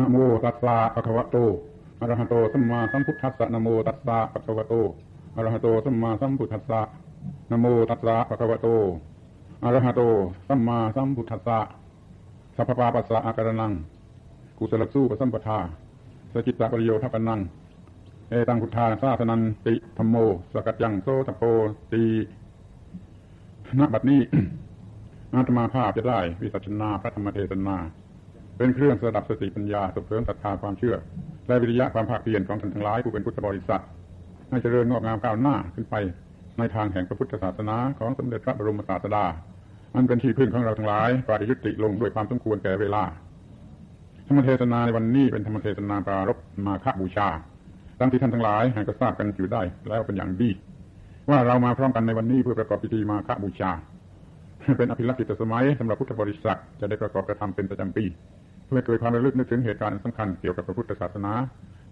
นะโมตัสสะภะคะวะโตอะระหะโตสัมมาสัมพุทธัสสะนะโมตัสสะภะคะวะโตอะระหะโตสัมมาสัมพุทธัสสะนะโมตัสสะภะคะวะโตอะระหะโตสัมมาสัมพุทธัสสะสัพพะปาปัสสะอาการนัง กุศลสู้ปสัมปทาสจิตตะปริโยทัปนังเอตังพุทธาสาสนันติธรรมโม สกัดยังโซตโปตีณบัดนี้อาตมาภาพจะได้วิสัชนาพระธรรมเทศนา เป็นเครื่องสดับสติปัญญาส่งเสริมศรัทธาความเชื่อ และวิริยะความภาคเพียรของท่านทั้งหลายผู้เป็นพุทธบริษัทให้เจริญงอกงามก้าวหน้าขึ้นไปในทางแห่งพระพุทธศาสนาของสมเด็จพระบรมศาสดาอันเป็นที่พึ่งของเราทั้งหลายปฏิยุติลงด้วยความสมควรแก่เวลา ธรรมเทศนาในวันนี้เป็นธรรมเทศนาปรารบมาฆบูชาดังที่ท่านทั้งหลายให้ก็ทราบกันอยู่ได้แล้วเป็นอย่างดี ว่าเรามาพร้อมกันในวันนี้เพื่อประกอบพิธีมาฆบูชา เป็นอภิลักษิตสมัยสำหรับพุทธบริษัทจะได้ประกอบกระทำเป็นประจำปี เพื่อเกิดความระลึกนึกถึงเหตุการณ์สำคัญเกี่ยวกับพระพุทธศาสนา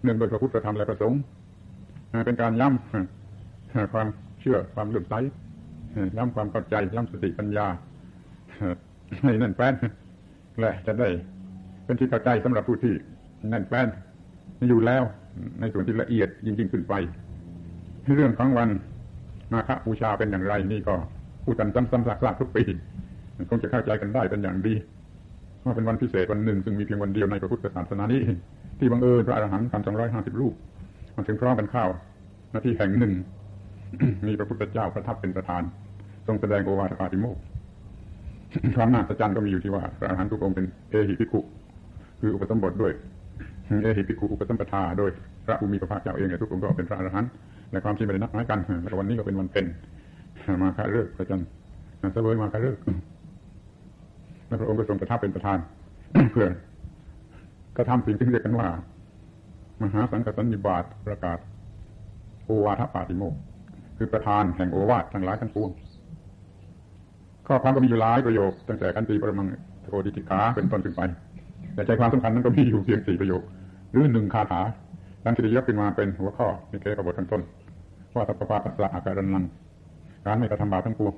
เนื่องโดยพระพุทธธรรมและประสงค์เป็นการย้ำความเชื่อความเลื่อมใสย้ำความเข้าใจย้ำสติปัญญาให้นั่นแฟ้นและจะได้เป็นที่เข้าใจสำหรับผู้ที่แน่นแฟ้นอยู่แล้วในส่วนที่ละเอียดยิ่งยิ่งขึ้นไป เรื่องของวันมาฆบูชาเป็นอย่างไรนี่ก็พูดกันซ้ำๆซากๆทุกปีคงจะเข้าใจกันได้เป็นอย่างดี ว่าเป็นวันพิเศษวันหนึ่ง ซึ่งมีเพียงวันเดียวในพระพุทธศาสนานี้ ที่บังเอิญพระอรหันต์พันสองร้อยห้าสิบรูปมันถึงพร้อมกันข้าวหน้าที่แห่งหนึ่ง มีพระพุทธเจ้าประทับเป็นประธาน ทรงแสดงโอวาทปาติโมกข์ความน่าสะใจก็มีอยู่ที่ว่าพระอรหันต์ทุกองค์เป็นเอหิภิกขุคืออุปสมบทด้วย เอหิภิกขุอุปสมปทาโดยพระภูมิพระภาคเจ้าเองเนี่ยทุกองค์ก็เป็นพระอรหันต์และความที่ไม่ได้นักหมายกันแล้ววันนี้ก็เป็นวันเป็นมาคาเลิกพระจันทร์เสวยมาคาเลิก แล้วพระองค์ก็ทรงประทับเป็นประธาน เพื่อกระทำสิ่งที่เรียกกันว่า มหาสังกสันนิบาตประกาศ โอวาทปาติโมกคือประธานแห่งโอวาททั้งหลายทั้งปวงข้อความก็มีอยู่หลายประโยค ตั้งแต่กันตีปรมังโอดิติกาเป็นต้นขึ้นไป แต่ใจความสำคัญนั้นก็มีอยู่เพียงสี่ประโยค หรือหนึ่งคาถาดังที่ได้ยกขึ้นมาเป็นหัวข้อในเกบทขั้นต้นว่าสัพพะปัสสะอาการนังการไม่กระทำบาปทั้งปวง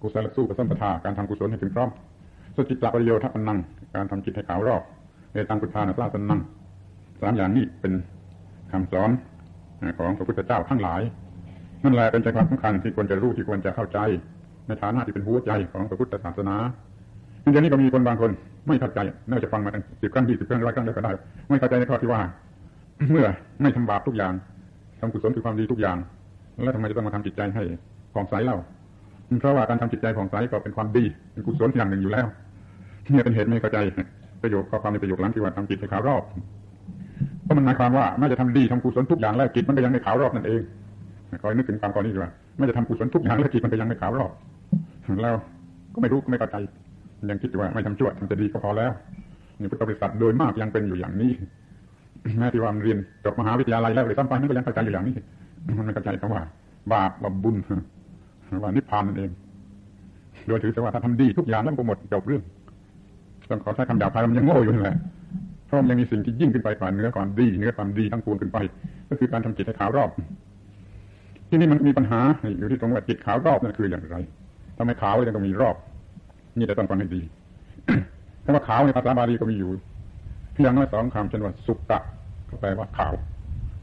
กุศลสู้กับสัมปทาการทำกุศลให้ถึงพร้อม สจิตตประโยชน์ทัพนัง การทำจิตให้ขาวรอบเอตังพุทานาสาสนังสามอย่างนี้เป็นคำสอนของพระพุทธเจ้าทั้งหลาย นั่นแหละเป็นใจความสำคัญที่ควรจะรู้ที่ควรจะเข้าใจ ในฐานะที่เป็นหัวใจของพระพุทธศาสนาเดี๋ยวนี้ก็มีคนบางคนไม่เข้าใจน่าจะฟังมาตั้งสิบครั้งยี่สิบครั้งร้อยครั้งแล้วก็ได้ ไม่เข้าใจในข้อที่ว่า เมื่อไม่ทำบาปทุกอย่างทำกุศลคือความดีทุกอย่าง แล้วทำไมจะต้องมาทำจิตใจให้ผ่องใสเล่า เพราะว่าการทำจิตใจผ่องใสก็เป็นความดีเป็นกุศลอย่างหนึ่งอยู่แล้วเนี่ยเป็นเหตุไม่เข้าใจประโยคข้อความในประโยคหลังที่ว่าทำจิตให้ขาวรอบเพราะมันหมายความว่าไม่จะทำดีทำกุศลทุกอย่างแล้วจิตมันก็ยังไม่ขาวรอบนั่นเองคอยนึกถึงความก่อนนี้ดีว่าไม่จะทำกุศลทุกอย่างแล้วจิตมันก็ยังไม่ขาวรอบแล้วก็ไม่รู้ก็ไม่เข้าใจยังคิดว่าไม่ทำชั่วทำแต่ดีก็พอแล้วนี่พุทธบริษัทโดยมากยังเป็นอยู่อย่างนี้แม้ที่ว่าเรียนจบมหาวิทยาลัยแล้วเลยซ้ำไปนั่นก็ยังเข้าใจอยู่อย่างนี้มันไม่เข้าใจคำว่า บาปว่าบุญ ว่านิพพานนั่นเอง โดยถือว่าถ้าทำดีทุกอย่างแล้วก็หมดจบเรื่อง ต้องขอใช้คำหยาบคายมันยังโง่อยู่นั่นแหละเพราะมันยังมีสิ่งที่ยิ่งขึ้นไปกว่าเนื้อความดีเนื้อความดีทั้งปวงขึ้นไป ก็คือการทำจิตให้ขาวรอบ ที่นี่มันมีปัญหาอยู่ที่ตรงว่าจิตขาวรอบนั่นคืออย่างไรทำไมขาวยังต้องมีรอบ นี่แต่ต้องฟังให้ดีคำว่าขาวในภาษาบาลีก็มีอยู่เพียงน้อยสองคำเช่นว่าสุกตะก็แปลว่าขาว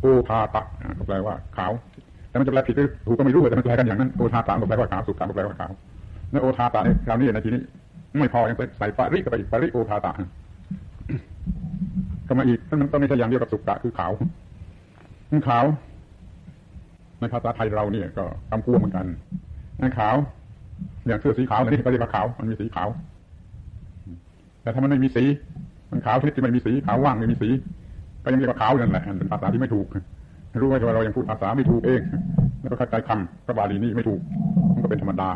โอภาตะก็แปลว่าขาว แต่มันจะแปลผิดหรือถูกก็ไม่รู้แต่มันแปลกันอย่างนั้นโอทาตาก็แปลว่าขาวสุขตาก็แปลว่าขาวแล้วโอทาตาเนี่ยคราวนี้ในทีนี้ ไม่พอยังใส่ปาริก็ไปอีกปาริโอทาตาก็มาอีกมันต้องไม่ใช่อย่างเดียวกับสุขตาคือขาวมันขาวในภาษาไทยเราเนี่ยก็คำพูดเหมือนกันนั่นขาว อย่างเสื้อสีขาวนี่ก็เรียกว่าขาว มันมีสีขาว แต่ถ้ามันไม่มีสี มันขาวชนิดที่ไม่มีสีขาวว่างไม่มีสี ก็ยังเรียกว่าขาวนั่นแหละเป็นภาษาที่ไม่ถูก รู้ไหมว่าเรายังพูดภาษาไม่ถูกเอง แล้วก็เข้าใจคำพระบาลีนี้ไม่ถูก มันก็เป็นธรรมดา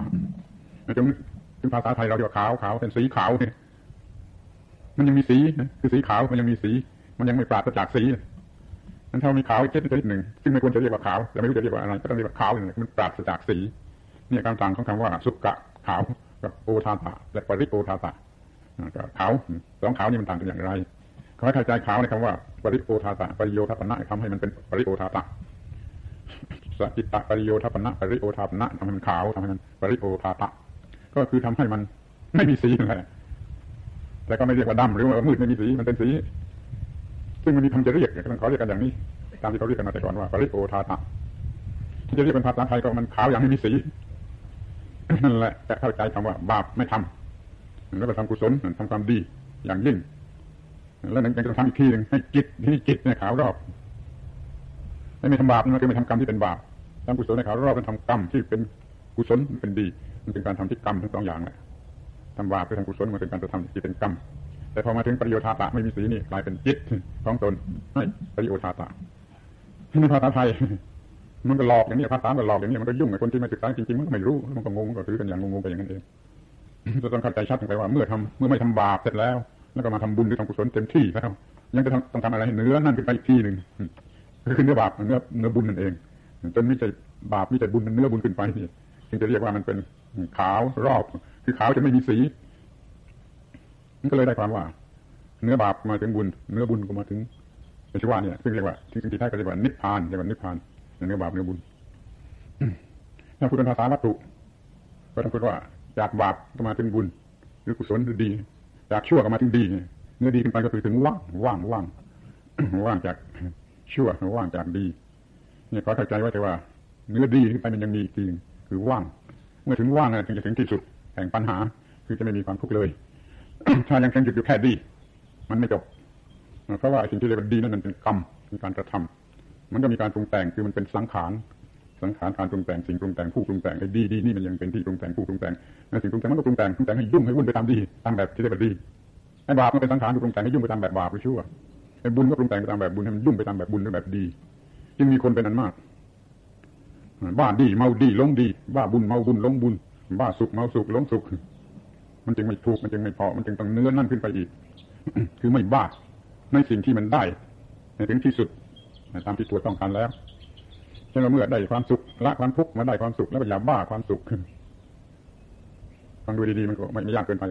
จนถึงภาษาไทยเราเรียกว่าขาวขาวเป็นสีขาวเนี่ยมันยังมีสีคือสีขาวมันยังมีสี มันยังไม่ปราศจากสีนั้นถ้ามีขาวอีกชนิดหนึ่งซึ่งไม่ควรจะเรียกว่าขาวแต่ไม่รู้จะเรียกว่าอะไรก็ต้องเรียกว่าขาวอย่างมันปราศจากสีเนี่ยการต่างของคำว่า สุกะขาวกับโอทาตะและปริโอทาตะขาวสองขาวนี่มันต่างกันอย่างไร อให้เข้าใจขาวในคำว่าปริโอทาตะปริโยทัปนะทำให้มันเป็นปริโอทาตะสจิตตะปริโยทัปนะปริโอทาปนะทำให้มันขาวทำให้มันปริโอทาตะ ก็คือทำให้มันไม่มีสีนั่นแหละแต่ก็ไม่เรียกว่าดำหรือว่ามืดไม่มีสีมันเป็นสี ซึ่งมันมีคำจะเรียกเนี่ยต้องเขาเรียกกันอย่างนี้ ตามที่เขาเรียกกันมาแต่ก่อนว่าปริโอทาตะที่จะเรียกเป็นภาษาไทยก็มันขาวอย่างไม่มีสีนั่นแหละจะเข้าใจคำว่า บาปไม่ทำแล้วก็ทำกุศลทำความดีอย่างยิ่ง แล้วนั้นยังจะทำอีกทีหนึ่งให้จิตที่จิตเนี่ยขาวรอบไม่ทำบาปมันก็ไม่ทำกรรมที่เป็นบาปทำกุศลในขาวรอบมันทำกรรมที่เป็นกุศลเป็นดี มันเป็นการทำที่กรรมทั้งสองอย่างแหละทำบาปไปทำกุศลมันเป็นการกระทำที่เป็นกรรมแต่พอมาถึงปริโยธาตะไม่มีสีนี่กลายเป็นจิตของตนให้ปริโยธาตะในภาษาไทยมันก็หลอกอย่างนี้ภาษาก็หลอกอย่างนี้มันก็ยุ่งกับคนที่ไม่ศึกษาจริงๆมันก็ไม่รู้มันก็งงก็ถือกันอย่างงงๆไปอย่างนั้นเองจะต้องเข้าใจชัดไปว่าเมื่อทำเมื่อไม่ทำบาปเสร็จแล้ว แล้วก็มาทำบุญหรือทำกุศลเต็มที่แล้วยังจะต้องทำอะไรเนื้อนั่นขึ้นไปอีกทีหนึ่งคือเนื้อบาปเนื้อเนื้อบุญนั่นเองจนไม่ใช่บาปไม่ใช่บุญเนื้อบุญขึ้นไปนี่จึงจะเรียกว่ามันเป็นขาวรอบ คือขาวจะไม่มีสีมันก็เลยได้ความว่า เนื้อบาปมาถึงบุญ เนื้อบุญก็มาถึงในชื่อว่าเนี่ยซึ่งเรียกว่าที่ที่ท้ายก็เรียกว่านิพพานเรียกว่านิพพานเนื้อบาปเนื้อบุญถ้าพูดเป็นภาษาวัตถุก็ต้องพูดว่าจากบาปก็มาถึงบุญ หรือกุศลหรือดี จากชั่วก็มาถึงดีเนื้อดีขึ้นไปก็คือถึงว่างว่างว่างว่างจากชั่วว่างจากดีเนี่ยขอเข้าใจไว้แต่ว่า เนื้อดีขึ้นไปมันยังมีอีกทีคือว่าง เมื่อถึงว่างนะถึงจะถึงที่สุดแห่งปัญหา คือจะไม่มีความทุกข์เลยถ้ายังแข็งหยุดอยู่แค่ดี มันไม่จบเพราะว่าสิ่งที่เรียกว่าดีนั้นมันเป็นกรรมเป็นการกระทำมันก็มีการปรุงแต่งคือมันเป็นสังขาร สังขารการปรุงแต่งสิ่งปรุงแต่งผู้ปรุงแต่งไอ้ดีดีนี่มันยังเป็นที่ปรุงแต่งผู้ปรุงแต่งในสิ่งปรุงแต่งมันก็ปรุงแต่งปรุงแต่งให้ยุ่งให้วุ่นไปตามดีตามแบบที่เรียกว่าดีไอ้บาปมันเป็นสังขารที่ปรุงแต่งให้ยุ่งไปตามแบบบาปไปชั่วไอ้บุญก็ปรุงแต่งไปตามแบบบุญให้มันยุ่งไปตามแบบบุญหรือแบบดี จึงมีคนเป็นอันมากบ้าดีเมาดีลงดี บ้าบุญเมาบุญลงบุญ บ้าสุขเมาสุขลงสุข มันจึงไม่ถูกมันจึงไม่พอมันจึงต้องเนื้อนั่นขึ้นไปอีก คือไม่บ้าในสิ่งที่มันได้ในถึงที่สุดตามที่ตัวต้องการแล้ว เช่นเมื่อได้ความสุขละความทุกข์มาได้ความสุขแล้วก็อย่าบ้าความสุขฟังดูดีๆมันก็ไม่ยากเกินไป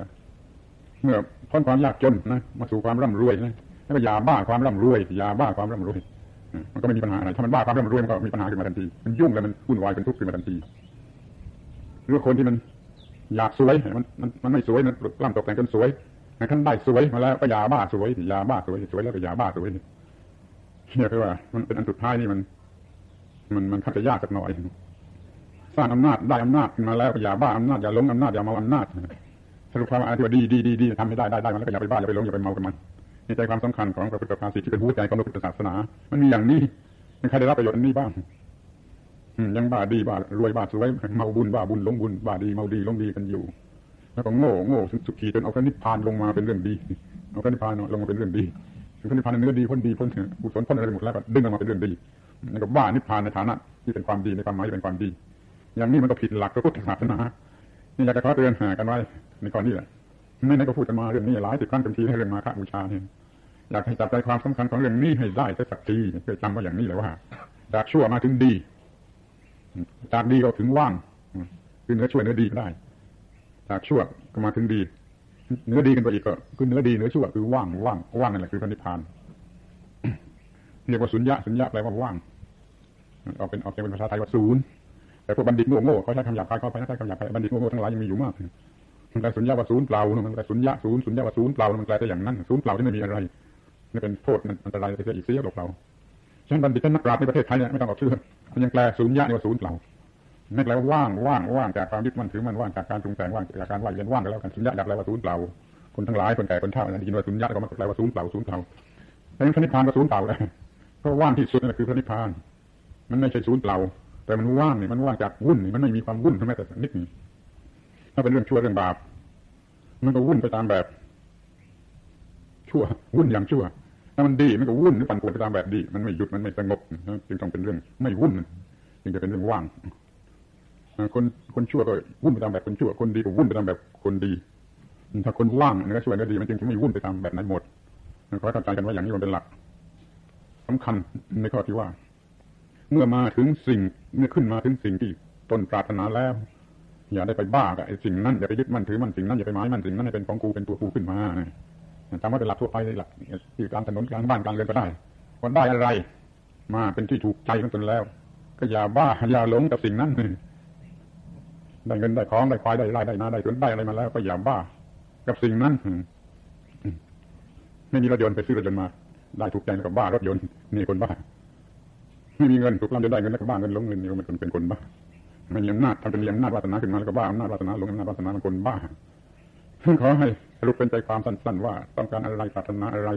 เมื่อพ้นความยากจนนะมาสู่ความร่ำรวยนะแล้วก็อย่าบ้าความร่ำรวยอย่าบ้าความร่ำรวยมันก็ไม่มีปัญหาอะไรถ้ามันบ้าความร่ำรวยมันก็มีปัญหาขึ้นมาทันทีมันยุ่งแล้วมันวุ่นวายเป็นทุกข์ขึ้นมาทันทีหรือคนที่มันอยากสวยมันมันมันไม่สวยมันกล้ามตกแต่งจนสวยขั้นได้สวยมาแล้วก็ยาบ้าสวยยาบ้าสวยสวยแล้วก็ยาบ้าสวยเนี่ยคือว่า มันเป็นอันสุดท้ายนี่มัน มันมันขัดจะยากสักหน่อย สร้างอำนาจได้อำนาจมาแล้วก็อย่าบ้าอำนาจอย่าหลงอำนาจอย่าเมาอำนาจสรุปความว่าที่ว่าดีดีดีดีทำไม่ได้ได้ได้มันแล้วก็อย่าไปบ้าอย่าไปหลงอย่าไปเมากับมันนี่ใจความสำคัญของพระพุทธภาษิตที่เป็นหัวใจของพระพุทธศาสนา มันมีอย่างนี้มันใครได้รับประโยชน์อันนี้บ้างยังบ้าดีบ้ารวยบ้าสวยเมาบุญบ้าบุญหลงบุญบ้าดีเมาดีหลงดีกันอยู่ แล้วก็โง่โง่สุขีจนเอาพระนิพพานลงมาเป็นเรื่องดีเอาพระนิพพานลงมาเป็นเรื่องดีพระนิพพานเนื้อดีพ้นดีพ้นกุศลพ้นอะไรหมดแล้วก็ดึงออกมาเป็นเรื่องดี แล้วก็บ้านิพพานในฐานะ ที่เป็นความดีในความหมายเป็นความดี อย่างนี้มันก็ผิดหลักพระพุทธศาสนานี่อยากจะขอเตือนหากันไว้ในกรณีแหละไม่ไหนก็พูดกันมาเรื่องนี้หลายสิบครั้งเป็นทีในเรื่องมาฆบูชาเนี่ยอยากให้จับใจความสำคัญของเรื่องนี้ให้ได้สักทีเพื่อจำว่าอย่างนี้เลยว่าจากชั่วมาถึงดีจากดีก็ถึงว่างคือเนื้อช่วยเนื้อดีก็ได้ จากชั่วก็มาถึงดี เนื้อดีกันไปอีกก็คือเนื้อดีเนื้อชั่วคือว่างว่างว่างนั่นแหละคือพระนิพพานเรียกว่าสุญญะสุญญะแปลว่าว่าง ออกเป็นออกเสียงเป็นภาษาไทยว่าศูนย์แต่พวกบัณฑิตโง่โง่เขาใช้คำหยาบคายเขาใช้คำหยาบคายบัณฑิตโง่โง่ทั้งหลายยังมีอยู่มากมันกลสุญญะว่าศูนย์เปล่ามันกลายสุญญะศูนย์สุญญะว่าศูนย์เปล่ามันกลายไปอย่างนั้นศูนย์เปล่าที่ไม่มีอะไรนี่เป็นโทษมันอันตรายไปเสียอีกเสียหรอกเราฉะนั้นบัณฑิตนักปราชญ์ในประเทศไทยเนี่ยไม่ต้องออกชื่อมันยังแปลศูนย์ยะนี่ว่าศูนย์เปล่าไม่แปลว่าว่างว่างว่างจากความยึดมั่นถือมั่นว่างจากการปรุงแต่งว่างจากการว่าเรียนว่างก็แล้วกันศูนย์ยะอยากแปลว่าศูนย์เปล่าคนทั้งหลายคนแก่คนเฒ่าได้ยินว่าศูนย์ยะก็มาแปลว่าศูนย์เปล่าศูนย์เปล่าแต่พระนิพพานก็ศูนย์เปล่าเลยเพราะว่างที่สุดนั่นคือพระนิพพาน มันไม่ใช่ศูนย์เปล่า แต่มันว่างนี่มันว่างจากวุ่นนี่มันไม่มีความวุ่นแม้แต่นิดนึงถ้าเป็นเรื่องชั่วเรื่องบาป มันก็วุ่นไปตามแบบ ชั่ววุ่นอย่างชั่ว ถ้ามันดีมันก็วุ่นปั่นป่วนไปตามแบบดี มันไม่หยุดมันไม่สงบจึงต้องเป็นเรื่องไม่วุ่นจึงจะเป็นเรื่องว่างคนคนชั่วก็วุ่นไปตามแบบคนชั่ว คนดีก็วุ่นไปตามแบบคนดี ถ้าคนว่างเนื้อช่วยเนื้อดีมันจึงจะไม่วุ่นไปตามแบบไหนหมดขอเข้าใจกันว่าอย่างนี้มันเป็นหลักสำคัญในข้อที่ว่า เมื่อมาถึงสิ่งเมื่อขึ้นมาถึงสิ่งที่ตนปรารถนาแล้ว อย่าได้ไปบ้ากับไอ้สิ่งนั้นอย่าไปยึดมั่นถือมั่นสิ่งนั้นอย่าไปหมายมั่นสิ่งนั้นให้เป็นของกูเป็นตัวกูขึ้นมาทำว่าเป็นหลักทั่วไปหลักที่กลางถนนกลางบ้านกลางเรือนก็ได้คนได้อะไร มาเป็นที่ถูกใจของตนแล้ว ก็อย่าบ้าอย่าหลงกับสิ่งนั้นได้เงินได้ของได้ควายได้ไร่ได้นาได้สวนได้อะไรมาแล้ว ก็อย่าบ้า กับสิ่งนั้นไม่มีรถยนต์ไปซื้อรถยนต์มา ได้ถูกใจแล้วก็บ้ารถยนต์นี่คนบ้า ไม่มีเงินถูกล่ำจนได้เงินแล้วก็บ้าเงินหลงเงินนี่มันเป็นคนบ้าไม่มีอำนาจทำเป็นมีอำนาจวาสนาขึ้นมาแล้วก็บ้าอำนาจวาสนาหลงอำนาจวาสนาเป็นคนบ้าขอให้สรุปเป็นใจความสั้นๆว่า ต้องการอะไรปรารถนาอะไร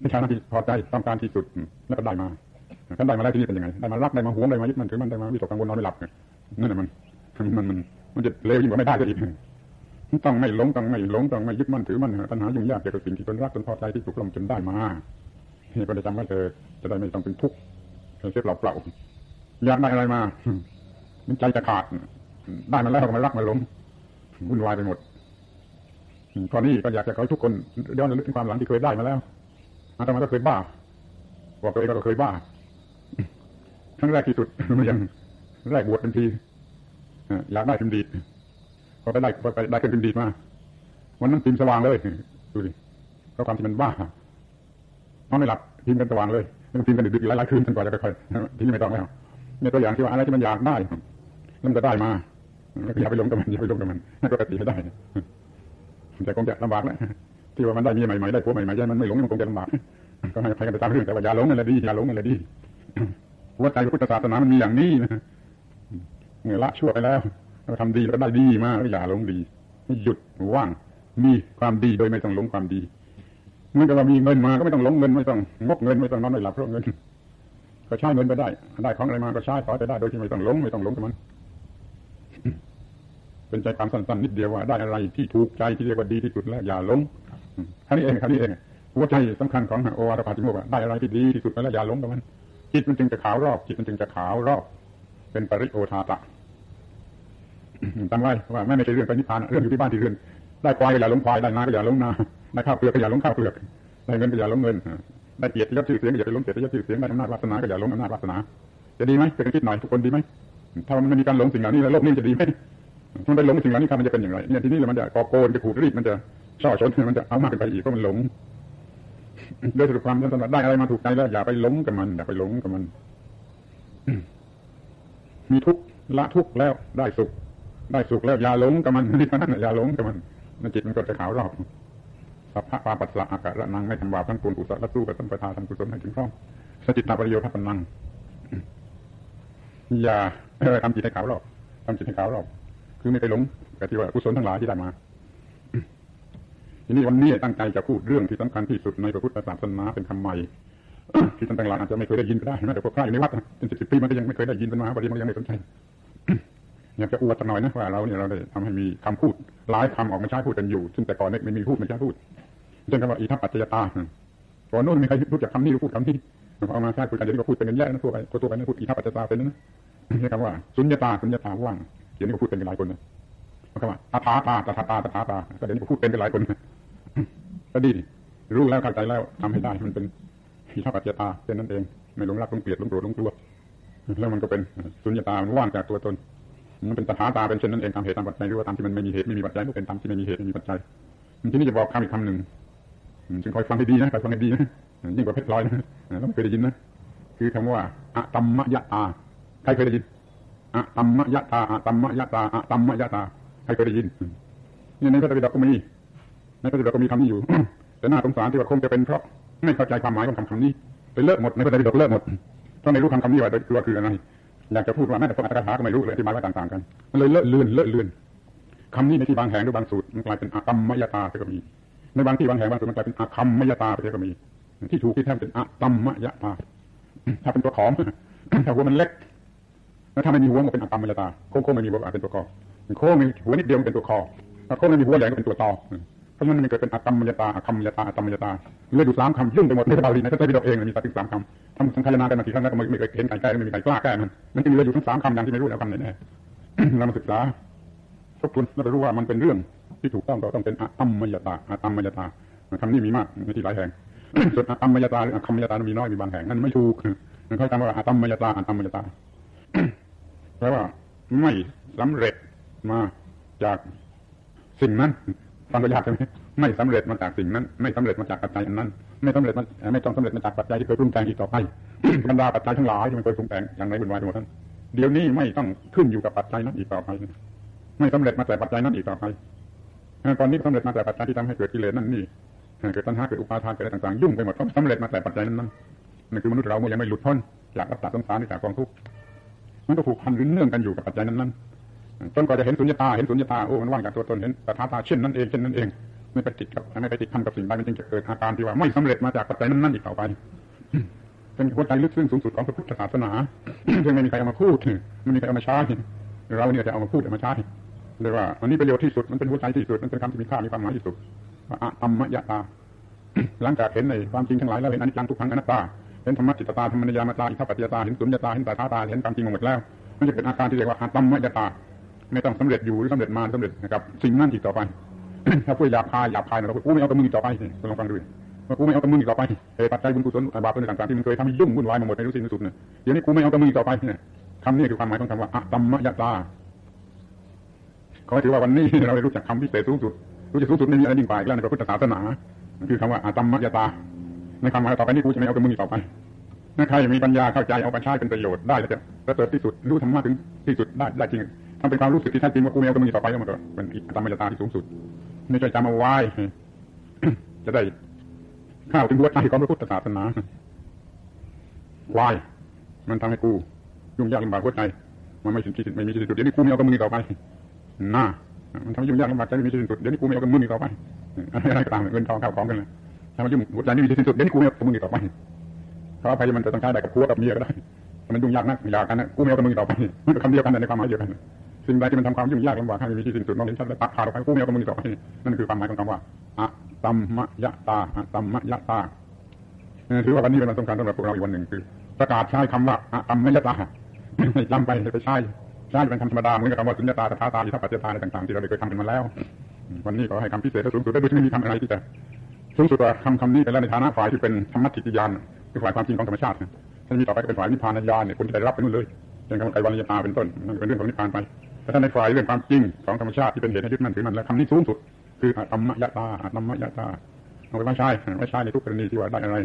ในฐานะที่พอใจต้องการที่สุดแล้วก็ได้มาท่านได้มาแล้วที่นี่เป็นยังไงได้มารักได้มาหวงได้มายึดมันถือมันได้มาวิตกกังวลนอนไม่หลับนั่นแหละมันมันมันมันจะเลวยิ่งกว่าไม่ได้อีกต้องไม่หลงต้องไม่หลงต้องไม่ยึดมั่นถือมั่นปัญหายุ่งยากเกี่ยวกับสิ่งที่ตนรักตนพอใจที่ถูกลมจนได้มา นี่ก็ได้จำไว้เธอจะได้ไม่ต้องเป็นทุกข์เสียเปล่าเปล่าอยากได้อะไรมามันใจจะขาด ได้มาแล้วก็มารักมาหลงวุ่นวายไปหมดตอนนี้ก็อยากจะขอทุกคนย้อนนึกถึงความหลังที่เคยได้มาแล้วอาตมาก็เคยบ้าบอกตัวเองก็เคยบ้าครั้งแรกที่สุดมันยังแรกบวชเป็นทีอยากได้พิมพ์ดีพอไปได้พอไปได้เครื่องพิมพ์ดีมาวันนั้นพิมสว่างเลยดูดิเพราะความที่มันบ้า นอนไม่หลับพิมพ์กันสว่างเลยต้องพิมพ์กันดึกๆหลายๆคืนจนกว่าจะค่อยๆทีนี้ไม่ต้องแล้วเนี่ยตัวอย่างที่ว่าอะไรที่มันอยากได้แล้วมันจะได้มาอย่าไปลงกับมันอย่าไปลงกับมันให้ปกติให้ได้แต่คงจะลำบากแล้วที่ว่ามันได้มีใหม่ๆได้ผัวใหม่ๆมันไม่หลงมันคงจะลำบากก็ให้ใครกันไปตามเรื่องแต่ว่าอย่าหลงนั่นแหละดีอย่าหลงนั่นแหละดีหัวใจพุทธศาสนามันมีอย่างนี้นะเมื่อละชั่วไปแล้วเราทำดีแล้วได้ดีมากอย่าหลงดีหยุดว่างมีความดีโดยไม่ต้องหลงความดี เมื่อว่ามีเงินมาก็ไม่ต้องหลงเงินไม่ต้องงกเงินไม่ต้องนอนไม่หลับเพราะเงิน ก็ใช้เงินไปได้ได้ของอะไรมาก็ใช้ต่อไปได้โดยที่ไม่ต้องหลงไม่ต้องหลงกับมัน เป็นใจความสั้นๆนิดเดียวว่าได้อะไรที่ถูกใจที่เรียกว่าดีที่สุดแล้วอย่าหลงแค่นี้เองแค่นี้เองหัวใจสำคัญของโอวาทปาติโมกได้อะไรที่ดีที่สุดแล้วอย่าหลงกับมันจิตมันจึงจะขาวรอบ จิตมันจึงจะขาวรอบ เป็นปริโอทาตะตั้งไว้ว่าไม่ไม่ใช่เรื่องไปนิพพานเรื่องอยู่ที่บ้านที่เรือนได้ควายก็อย่าหลงควายได้นาก็อย่าหลงนา ได้ข้าวเปลือกก็อย่าหลงข้าวเปลือกได้เงินก็อย่าหลงเงินได้เกียรติยศชื่อเสียงก็อย่าไปหลงเกียรติยศชื่อเสียงได้อำนาจวาสนาก็อย่าหลงอำนาจวาสนาจะดีไหมเป็นคิดหน่อยทุกคนดีไหมถ้ามันไม่มีการหลงสิ่งเหล่านี้แล้วโลกนี้จะดีไหมมันไปหลงสิ่งเหล่านี้ครับมันจะเป็นอย่างไรเนี่ยทีนี้มันจะก่อโกนจะขูดรีดมันจะช่อชนมันจะเอามากขึ้นไปอีกเพราะมันหลงโดยสรุปความสั้นๆได้อะไรมาถูกใจแล้วอย่าไปหลงกับมัน อย่าไปหลงกับมัน มีทุกละทุกแล้วได้สุข ได้สุขแล้วอย่าหลงกับมันนี่เท่านั้นอย่าหลงกับมันนจิตมันก็จะขาวรอบ สัพพะปาปัสสะอากาศละนังไม่ทำบาปทั้งปวงกุศลละสู้กับต้นประทาทำกุศลให้ถึงพร้อมสจิตตาประโยชน์พัฒนังอย่าทำจิตให้ขาวรอบทำจิตให้ขาวรอบคือไม่ไปหลงกับที่ว่ากุศลทั้งหลายที่ได้มาทีนี้วันนี้ตั้งใจจะพูดเรื่องที่สำคัญที่สุดในพระพุทธศาสนาเป็นคำใหม่ที่ท่านต่างๆอาจจะไม่เคยได้ยินก็ได้แม้แต่พวกพระอยู่ในวัดเป็นสิบปีมันก็ยังไม่เคยได้ยินเป็นมหาบดีมันยังไม่สนใจอยากจะอวดสักหน่อยนะว่าเราเนี่ยเราได้ทำให้มีคำพูดหลายคำออกมาใช้พูดกันอยู่ ซึ่งแต่ก่อนไม่มีพูดไม่ใช่พูด เช่นคำว่าอิทัปปัจจยตาตอนโน้นมีใครรู้จักคำนี้หรือพูดคำนี้เอามาใช้คุยกันเดี๋ยวก็พูดเป็นกันแยกนะทั่วไปตัวไปนั่นพูดอิทัปปัจจยตาเป็นนะใช่คำว่าสุญญตาสุญญตาว่างเดี๋ยวนี้ก็พูดเป็นกัหลายคนนะคำว่าตาถาตาตถาตาตถาตาก็เดี๋ยวนี้ก็พูดเป็นกัหลายคนก็ดีรู้แล้วเข้าใจแล้วทำให้ได้มันเป็นอิทัปปัจจยตาเป็นนั่นเองไม่หลงรักหลงเกลียดหลงโกรธหลงกลัวแล้วมันก็เป็นสุญญตามันว่างจากตัวตนมันเป็นตถาตาเป็นเช่นนั้นเองตามเหตุตามปัจจัยหรือว่าตามที่มันไม่มีเหตุไม่มีปัจจัยก็เป็นตามที่ไม่มีเหตุไม่มีปัจจัยทีนี้จะบอกคำอีกคำหนึ่ง จึงคอยฟังให้ดีนะคอยฟังให้ดีนะยิ่งกว่าเพชรลอยนะต้องเคยได้ยินนะคือคำว่าอะตัมมะยะตาใครเคยได้ยินอะตัมมะยะตาอะตัมมะยะตาอะตัมมะยะตาใครเคยได้ยินนี่ในพระไตรปิฎกก็มีในพระไตรปิฎกก็มีคำนี้อยู่ แต่น่าสงสารที่ว่าคงจะเป็นเพราะไม่เข้าใจความหมายของคำคำนี้ไปเลิกหมดในพระไตรปิฎกเลิกหมดเพราะไม่รู้คำคำนี้ว่าคือว่าคืออะไรอยากจะพูดว่าแม้แต่พระอัตถกถาก็ไม่รู้เลยที่หมายว่าต่างๆกันมันเลยเลอะเลือนเลอะเลือนคำนี้ในที่บางแห่งหรือบางสูตรมันกลายเป็นอาคัมมยตาก็มี ในบางที่บางแห่งบางสูตรมันกลายเป็นอาคัมมยตาไปก็มี ที่ถูกที่แท้เป็นอาตัมมยตาถ้าเป็นตัวขอมถ้าหัวมันเล็กแล้วถ้าไม่มีหัวมันเป็นอาตัมมยตาโค้งไม่มีหัวเป็นตัวคอโค้งมีหัวนิดเดียวเป็นตัวคอถ้าโค้งไม่มีหัวใหญ่ก็เป็นตัวตอเพราะฉะนั้นมันเกิดเป็นอาตัมมยตาอาคัมมยตาอาตัมมยตาเลยดูสามคำยุ่งไปหมดในพระบาลีในพระไตรปิฎกเองมีสักถึงสามคำทำสังขยากันมากี่ครั้งแล้วก็ไม่เคยเห็นใครแก้ไม่มีใครกล้าแก้มันมันจะเลือดอยู่ทั้งสามคำอย่างที่ไม่รู้แล้วคำไหนแน่เรามาศึกษาทบทวนแล้วไปรู้ว่ามันเป็นเรื่อง ที่ถูกต้องเราต้องเป็นอะตัมมยตาอะตัมมยตาคำนี้มีมากในที่หลายแห่งส่วนอะตัมมยตาหรืออะคัมมยตามีน้อยมีบางแห่งนั่นไม่ถูกเขาคำว่าอะตัมมยตาอะตัมมยตาแปลว่าไม่สำเร็จมาจากสิ่งนั้นฟังก็ยากใช่ไหมไม่สำเร็จมาจากสิ่งนั้น ไม่สำเร็จมาจากปัจจัยอันนั้น ไม่สำเร็จมาไม่ต้องสำเร็จมาจากปัจจัยที่เคยปรุงแต่งอีกต่อไปบรรดาปัจจัยทั้งหลายที่มันเคยปรุงแต่งอย่างไรบุญวายทั้งหมดนั้นเดี๋ยวนี้ไม่ต้องขึ้นอยู่กับปัจจัยนั้นอีกต่อไป ไม่สำเร็จมาแต่ปัจจัยนั้นอีกต่อไป ตอนนี้สำเร็จมาแต่ปัจจัยที่ทำให้เกิดกิเลสนั่นนี่เกิดตัณหาเกิดอุปาทานเกิดอะไรต่างๆยุ่งไปหมดต้องสำเร็จมาแต่ปัจจัยนั้นนั่นนั่นคือมนุษย์เราเมื่อยังไม่หลุดพ้นจากวัฏสงสารจากกองทุกข์มันก็ผูกพันหรือเนื่องกันอยู่กับปัจจัยนั้นนั่นจนกว่าจะเห็นสุญญตาเห็นสุญญตาโอ้มันว่างจากตัวตนเห็นสถาตาเช่นนั้นเองเช่นนั้นเองไม่ไปติดกับไม่ไปติดพันกับสิ่งใดมันจึงจะเกิดอาการที่ว่าไม่สำเร็จมาจากปัจจัยนั้นนั่นอีกต่อไปเป็นหัวใจลึกซึ้งสูงสุดของพระพุทธศาสนาซึ่งไม่มีใครเอามาพูดไม่มีใครเอามาใช้เราเนี่ยจะเอามาพูดเอามาใช้ เรียกว่าอันนี้ประโยชน์ที่สุดมันเป็นหัวใจที่สุดมันเป็นคำที่มีค่ามีความหมายที่สุดอะธรรมยตา หลังจากเห็นในความจริงทั้งหลายแล้วเห็นอนิจจังทุกขังอนัตตาเห็นธรรมจิตตาธรรมนิยามตาอิทธิปัจจยตาเห็นสุญญตาเห็นตาตาตาเห็นความจริงหมดแล้วมันจะเป็นอาการที่เรียกว่าอะธรรมยตา ไม่ต้องสำเร็จอยู่หรือสำเร็จมาสำเร็จนะครับ สิ่งนั้นอีกต่อไปถ้าพูดหยาบคายหยาบคายนะเราพูดไม่เอากับมึงอีกต่อไปลองฟังดูว่ากูไม่เอากับมึงอีกต่อไปเหตุปัจจัยบุญกุศลบาปเป็นต่างๆที่มันเคยทำให้ยุ่งวุ่นวายมาหมดในรู้สิ้นสุดเนี่ยเดี๋ยวนี้กูไม่เอากับมึงอีกต่อไปเนี่ยคำนี้คือความหมายของคำว่าอะตัมมยตา ขอถือว่าวันนี้เราได้รู้จักคำพิเศษสูงสุด รู้จักสูงสุดไม่มีอะไรยิ่งกว่อีกแล้วในพระพุทธศาสนา คือคำว่าอะตัมมยตา ในความหมายต่อไปนี้กูจะไม่เอากับมึงอีกต่อไปถ้าใครมีปัญญาเข้าใจเอาไปใช้เป็นประโยชน์ได้แล้วจะประเสริฐที่สุดรู้ธรรมะถึงที่สุดได้ได้จริงทำเป็นความรู้สึกที่แท้จริงว่ากูไม่เอากับมึงอีกต่อไปแล้วมันก็เป็นอะตัมมยตาที่สูงสุดไม่ใช่จำเอาไว้จะได้เข้าถึงหัวใจของพระพุทธศาสนาวายมันทำให้กูยุ่งยากลำบากหัวใจมันไม่สิ้นที่ไม่มีที่สุดเดี๋ยวนี้กูไม่เอากับมึงต่อไป หน่ามันทำให้ยุ่งยากลำบากใจไม่มีที่สุดเดี๋ยวนี้กูไม่เอากับมึงอีกต่อไปอะไรก็ตามเงินทองข้าวของกันเลยทำให้ยุ่งหัวใจไม่มีที่สุดเดี๋ยวนี้กูไม่เอากับมึงอีกต่อไปเขาอภัยมันจะต้องใช้ได้กับผัวกับเมียก็ได้มันยุ่งยากนักอยากกันนะกูไม่เอากับมึงอีกต่อไปมันคำเดียวกันในความหมายเดียวกันสิ่งใดที่มันทำความยุ่งยากลำบากให้มีที่สิ้นสุดมองเห็นชัดและตัดขาดออกไปกูไม่เอากับมึงอีกต่อไปนั่นคือความหมายของคำว่าอะตัมมยตาอะตัมมยตาถือว่าวันนี้เป็นวันสำคัญสำหรับพวกเราอีกวันหนึ่งคือ ประกาศใช้คำว่าอะตัมมยตาจำไปไปใช้ ใช้เป็นคำธรรมดาเหมือนกับคำว่าสุญญตาตถาตาอิทัปปัจจตาอะไรต่างๆที่เราได้เคยทำกันมาแล้ว วันนี้ขอให้คำพิเศษและสูงสุดได้ดูที่ไม่มีคำอะไรที่จะสูงสุดกว่าคำคำนี้ไปแล้วในฐานะฝ่ายที่เป็นธรรมทิฏฐิยานคือฝ่ายความจริงของธรรมชาติถ้ามีต่อไปเป็นฝ่ายนิพพานญาณเนี่ยคนจะได้รับไปนู่นเลยเป็นคำไกวันยตาเป็นต้นนั่นเป็นเรื่องของนิพพานไปแต่ถ้าในฝ่ายเรื่องความจริงของธรรมชาติที่เป็นเหตุให้ยึดมั่นถือมันและคำนี้สูงสุด คือธรรมยตาธรรมยตาเอาไปไม่ใช่ไม่ใช่ในทุกกรณีที่ว่าได้อะไร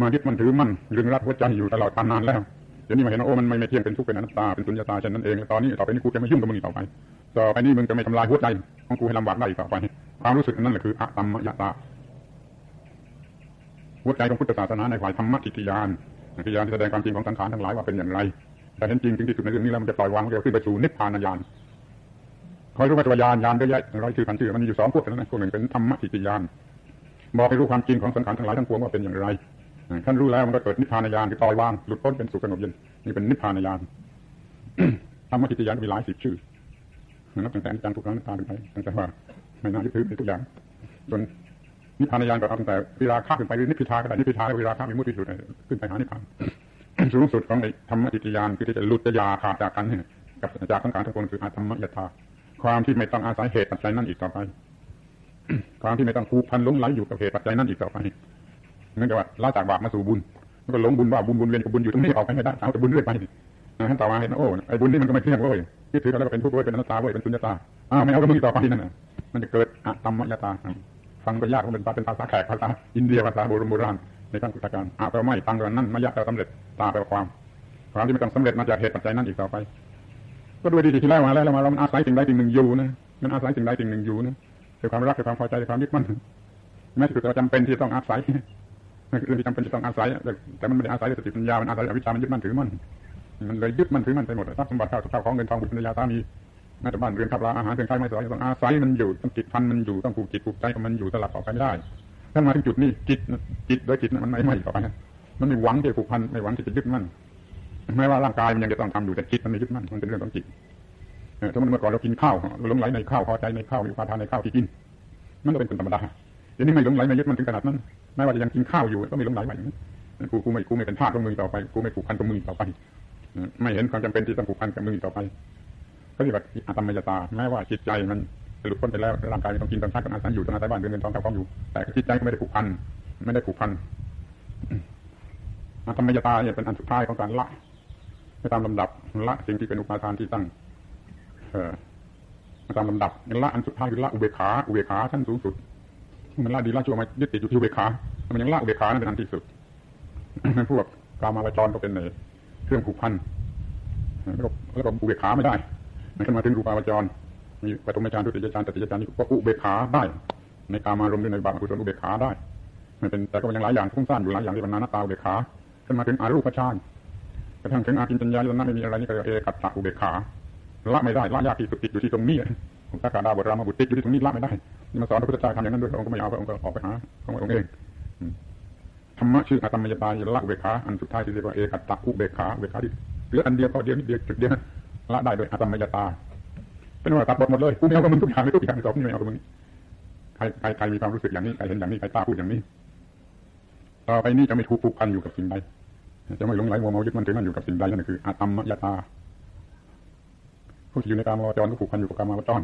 มายึดมันถือมั่นยึดรัดหัวใจอยู่ตลอดนานแล้ว เดี๋ยวนี้มาเห็นว่าโอ้มันไม่เที่ยงเป็นทุกข์เป็นอนัตตาเป็นสุญญตาเช่นนั้นเองตอนนี้ต่อไปนี้กูจะไม่ยุ่งกับมึงอีกต่อไปต่อไปนี้มึงจะไม่ทำลายหัวใจของกูให้ลำบากได้อีกต่อไปความรู้สึกนั่นแหละคืออะตัมมยตาหัวใจของพุทธศาสนาในฝ่ายธรรมทิฏฐิยานทิฏฐิยานที่แสดงความจริงของสังขารทั้งหลายว่าเป็นอย่างไร แต่เห็นจริงถึงที่สุดในเรื่องนี้แล้วมันจะปล่อยวางมันจะขึ้นไปสู่นิพพานญาณคอยรู้ว่าตัวยานยานเยอะแยะร้อยชื่อพันชื่อมันมีอยู่สองพวกนั้นพวกหนึ่งเป็นธรรมทิฏฐิยานบอกให้รู้ความจริงของสังขารทั้งหลายทั้งปวงว่าเป็นอย่างไร ท่านรู้แล้วมันก็เกิดนิพพานญาณคือปล่อยวางหลุดพ้นเป็นสุขสงบเย็นนี่เป็นนิพพานญาณธรรมทิฏฐิยานมีหลายสิบชื่อนับตั้งแต่อาจารย์ทุกครั้งตามไปตั้งแต่ว่าไม่น่ายึดถือในทุกอย่างจนนิพพานญาณก็เอาตั้งแต่เวลาข้าขึ้นไปหรือนิพพิทาก็ได้นิพพิทาเวลาข้ามีมุติสุดขึ้นไปหานิพพานสูงสุดของในธรรมทิฏฐิยานคือที่จะหลุดจะยาขาดจากกันกับจากสังขารทั้งปวงคืออาธรรมยถาความที่ไม่ต้องอาศัยเหตุปัจจัยนั่นอีกต่อไป ความที่ไม่ต้องผูกพันลงไหลอยู่กับเหตุปัจจัยนั่นอีกต่อไป นื่องจากว่าละจากบาปมาสู่บุญมันก็หลงบุญว่าบุญบุญเวียนกับบุญอยู่ตรงนี้ออกไปไม่ได้เอาแต่บุญเรื่อยไปท่านต่อมาเห็นโอ้ไอ้บุญนี่มันก็ไม่เที่ยงเว้ยที่ถือแล้วเป็นทุกข์เว้ยเป็นอนัตตาเว้ยเป็นสุญญตาอ้าวไม่เอากับมึงต่อไปนั่นน่ะมันจะเกิดอะธรรมยตา ฟังก็ยากมันเป็นภาษาเป็นภาษาแขกภาษาอินเดียภาษาโบราณโบราณในขั้นพุทธการอะแปลว่าไม่ฟังกันนั่นมายะแปลว่าสำเร็จตาแปลว่าความความที่ไม่ต้องสำเร็จมาจากเหตุปัจจัยนั่นอีกต่อไป ก็ด้วยดีที่แล้วมาแล้วมาเรามันอาศัยสิ่งใดสิ่งหนึ่งอยู่นะมันอาศัยสิ่งใดสิ่งหนึ่งอยู่นะด้วยความรักด้วยความพอใจด้วยความยึดมั่นแม้จะเกิดจำเป็นที่ต้องอาศัย เรื่องที่จำเป็นที่ต้องอาศัย แต่มันไม่ได้อาศัยสติปัญญา มันอาศัยอวิชามันยึดมั่นถือมั่นมันเลยยึดมันถือมันไปหมดทรัพย์สมบัติข้าวข้าวของเงินทองบุตรภรรยาสามีแม้แต่บ้านเรือนขับลาอาหารเครื่องใช้ไม่สอยต้องอาศัยมันอยู่ต้องจิตพันมันอยู่ต้องผูกจิตผูกใจกับมันอยู่สลับออกไปไม่ได้ถ้ามาถึงจุดนี้จิตจิตโดยจิตมันไม่ไม่ต่อไปมันไม่หวังที่จะผูกพันไม่หวังที่จะยึดมั่นแม้ว่าร่างกายมันยังจะต้องทำอยู่แต่จิตมันไม่ยึดมั่นมันเป็นเรื่องของจิตถ้ามันเมื่อก่อนเรากินข้าวหลงไหลในข้าวพอใจในข้าวมีความทานในข้าวที่กิน มันก็เป็นคนธรรมดาเดี๋ยวนี้ไม่หลงไหลไม่ยึดมันถึงขนาดนั้น แม้ว่าจะยังกินข้าวอยู่ก็ไม่ลงไหลไปกูกูไม่กูไม่เป็นทาสของมึงต่อไป กูไม่ผูกพันกับมึงต่อไปไม่เห็นความจำเป็นที่ต้องผูกพันกับมึงต่อไปก็เรียกว่าอาตมยตาแม้ว่าจิตใจมันหลุดพ้นไปแล้วร่างกายต้องกินต้องใช้ต้องอาศัยอยู่ต้องอาศัยบ้านเรือนเงินทองข้าวของอยู่ แต่จิตใจก็ไม่ได้ผูกพันไม่ได้ผูกพันอาตมยตาเนี่ยเป็นอันสุดท้ายของการละไปตามลำดับละสิ่งที่เป็นอุปาทานที่ตั้ง เออตามลำดับละอันสุดท้ายคือละอุเบกขาอุเบกขาชั้นสูงสุด มันละดีละชั่วมายึดติดอยู่ที่อุเบกขา มันยังละอุเบขานั่นเป็นอันที่สุดพวกกามาวจรก็เป็นเครื่องผูกพันแล้วก็แล้วก็อุเบกขาไม่ได้มันขึ้นมาถึงรูปาวจร มีปฐมฌานทุติยฌานตติยฌานนี่ก็อุเบกขาได้ ในกามารมณ์หรือในบาปกุศลอุเบกขาได้ไม่เป็นแต่ก็ยังหลายอย่างฟุ้งซ่านอยู่หลายอย่างที่เป็นนานาตาอุเบกขาจนมาถึงอารูปฌานกระทั่งถึงอากินจัญญายตนะไม่มีอะไรนี่ก็เอกัตตะอุเบกขาละไม่ได้ละยากที่สุดติดอยู่ที่ตรงนี้ผมตากาดาบรามาบุตรติดอยู่ที่ตรงนี้ละไม่ได้ มาสอนพระพุทธเจ้าทำอย่างนั้นด้วยพระองค์ก็ไม่เอาพระองค์ก็ออกไปหาของพระองค์เองธรรมะชื่ออาตมยตาละเบกขาอันสุดท้ายที่เรียกว่าเอกัตตะอุเบกขาเบกขาที่เหลืออันเดียวก็เดียวนิดเดียวจุดเดียวละได้โดยอาตมยตาเป็นว่าตัดบทหมดเลยกูไม่เอากับมึงทุกอย่างเลยทุกอย่างสอบนี่ไม่เอากับมึงใครใครใครมีความรู้สึกอย่างนี้ใครเห็นอย่างนี้ใครกล้าพูดอย่างนี้ต่อไปนี้จะไม่ถูกผูกพันอยู่กับสิ่งใดจะไม่หลงไหลมัวเมายึดมันถือมันอยู่กับสิ่งใดนั่นคืออาตมยตาผู้ที่อยู่ในกามาวจรก็ผูกพันอยู่กับกามวจร